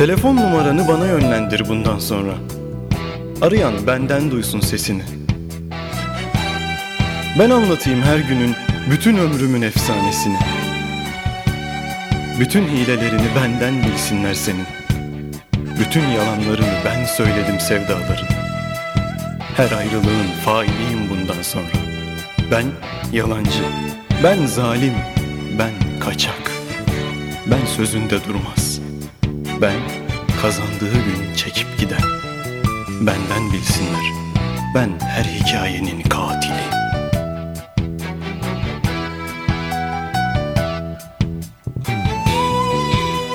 Telefon numaranı bana yönlendir bundan sonra. Arayan benden duysun sesini. Ben anlatayım her günün bütün ömrümün efsanesini. Bütün hilelerini benden bilsinler senin. Bütün yalanlarını ben söyledim sevdaların. Her ayrılığın failiyim bundan sonra. Ben yalancı, ben zalim, ben kaçak. Ben sözünde durmaz. Ben kazandığı gün çekip giden. Benden bilsinler. Ben her hikayenin katili.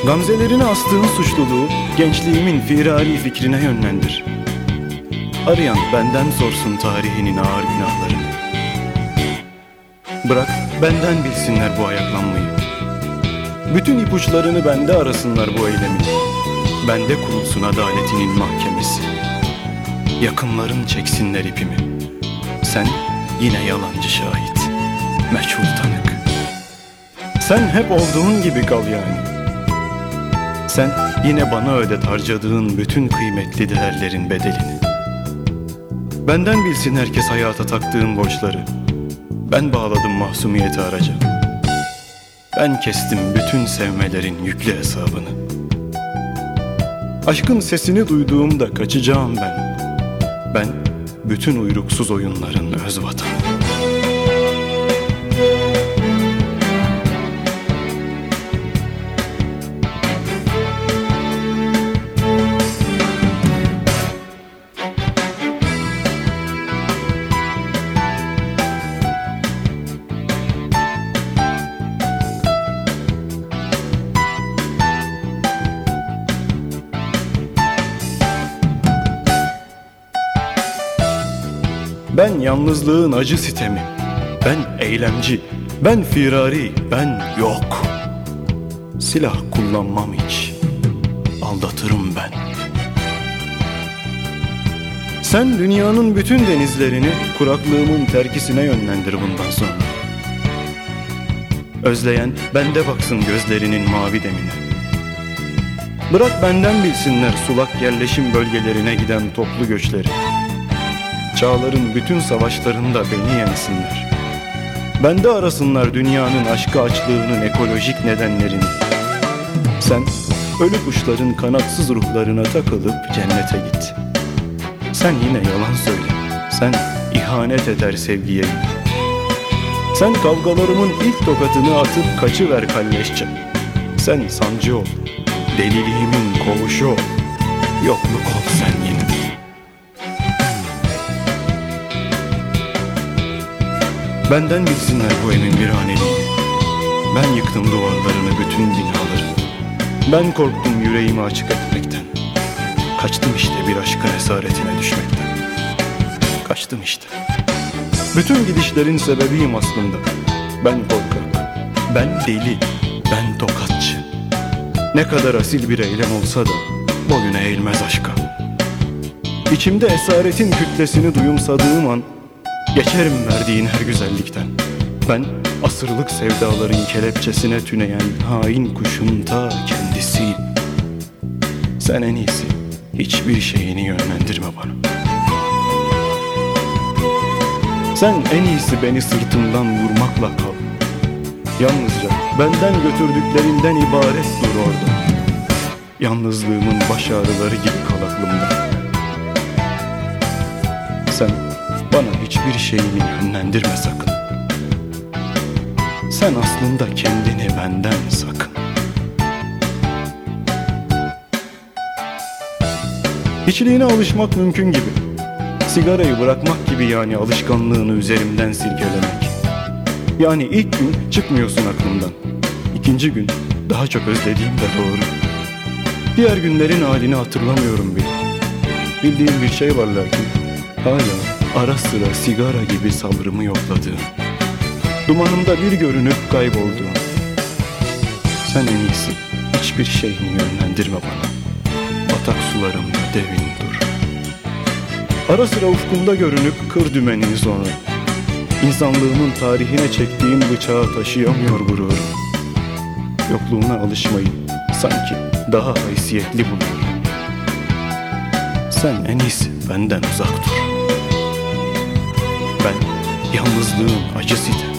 Gamzelerine astığın suçluluğu gençliğimin firari fikrine yönlendir. Arayan benden sorsun tarihinin ağır günahlarını. Bırak benden bilsinler bu ayaklanmayı. Bütün ipuçlarını bende arasınlar bu eylemin. Bende kurulsun adaletinin mahkemesi. Yakınların çeksinler ipimi. Sen yine yalancı şahit. Meçhul tanık. Sen hep olduğun gibi kal yani. Sen yine bana ödet harcadığın bütün kıymetli değerlerin bedelini. Benden bilsin herkes hayata taktığın borçları. Ben bağladım masumiyeti araca. Ben kestim bütün sevmelerin yüklü hesabını. Aşkın sesini duyduğumda kaçacağım ben. Ben bütün uyruksuz oyunların öz vatanı. Ben yalnızlığın acı sitemi. Ben eylemci. Ben firari. Ben yok. Silah kullanmam hiç. Aldatırım ben. Sen dünyanın bütün denizlerini kuraklığımın terkisine yönlendir bundan sonra. Özleyen bende baksın gözlerinin mavi demine. Bırak benden bilsinler sulak yerleşim bölgelerine giden toplu göçleri. Çağların bütün savaşlarında beni yensinler. Bende arasınlar dünyanın aşkı açlığının ekolojik nedenlerini. Sen ölü kuşların kanatsız ruhlarına takılıp cennete git. Sen yine yalan söyle. Sen ihanet eder sevgiye. Sen kavgalarımın ilk tokatını atıp kaçıver kalleşçe. Sen sancı ol. Deliliğimin kovuşu ol. Yokluk ol sen yine. Benden bilsinler bu evin bir haneliğini. Ben yıktım duvarlarını, bütün binaları. Ben korktum yüreğimi açık etmekten. Kaçtım işte bir aşkın esaretine düşmekten. Kaçtım işte. Bütün gidişlerin sebebiyim aslında. Ben korkak, ben deli, ben tokatçı. Ne kadar asil bir eylem olsa da boyuna eğilmez aşka. İçimde esaretin kütlesini duyumsadığım an Geçerim verdiğin her güzellikten. Ben asırlık sevdaların kelepçesine tüneyen hain kuşun ta kendisiyim. Sen en iyisi hiçbir şeyini yönlendirme bana. Sen en iyisi beni sırtımdan vurmakla kal. Yalnızca benden götürdüklerinden ibaret dur orada. Yalnızlığımın baş ağrıları gibi kal aklımda. Sen hiçbir şeyini yönlendirme sakın. Sen aslında kendini benden sakın. Hiçliğine alışmak mümkün gibi. Sigarayı bırakmak gibi yani alışkanlığını üzerimden silkelemek. Yani ilk gün çıkmıyorsun aklımdan. İkinci gün daha çok özlediğim de doğru. Diğer günlerin halini hatırlamıyorum bile. Bildiğim bir şey var lakin hala ara sıra sigara gibi sabrımı yokladığım. Dumanımda bir görünüp kaybolduğum. Sen en iyisi hiçbir şeyini yönlendirme bana. Batak sularımda devin dur. Ara sıra ufkumda görünüp kır dümenini sonra. İnsanlığımın tarihine çektiğim bıçağı taşıyamıyor gururum. Yokluğuna alışmayı sanki daha haysiyetli buluyorum. Sen en iyisi benden uzak dur. Ben yalnızlığın acı sitemi.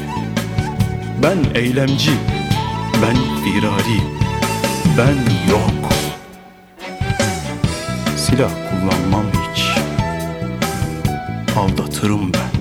Ben eylemci, ben firari, ben yok. Silah kullanmam hiç. Aldatırım ben.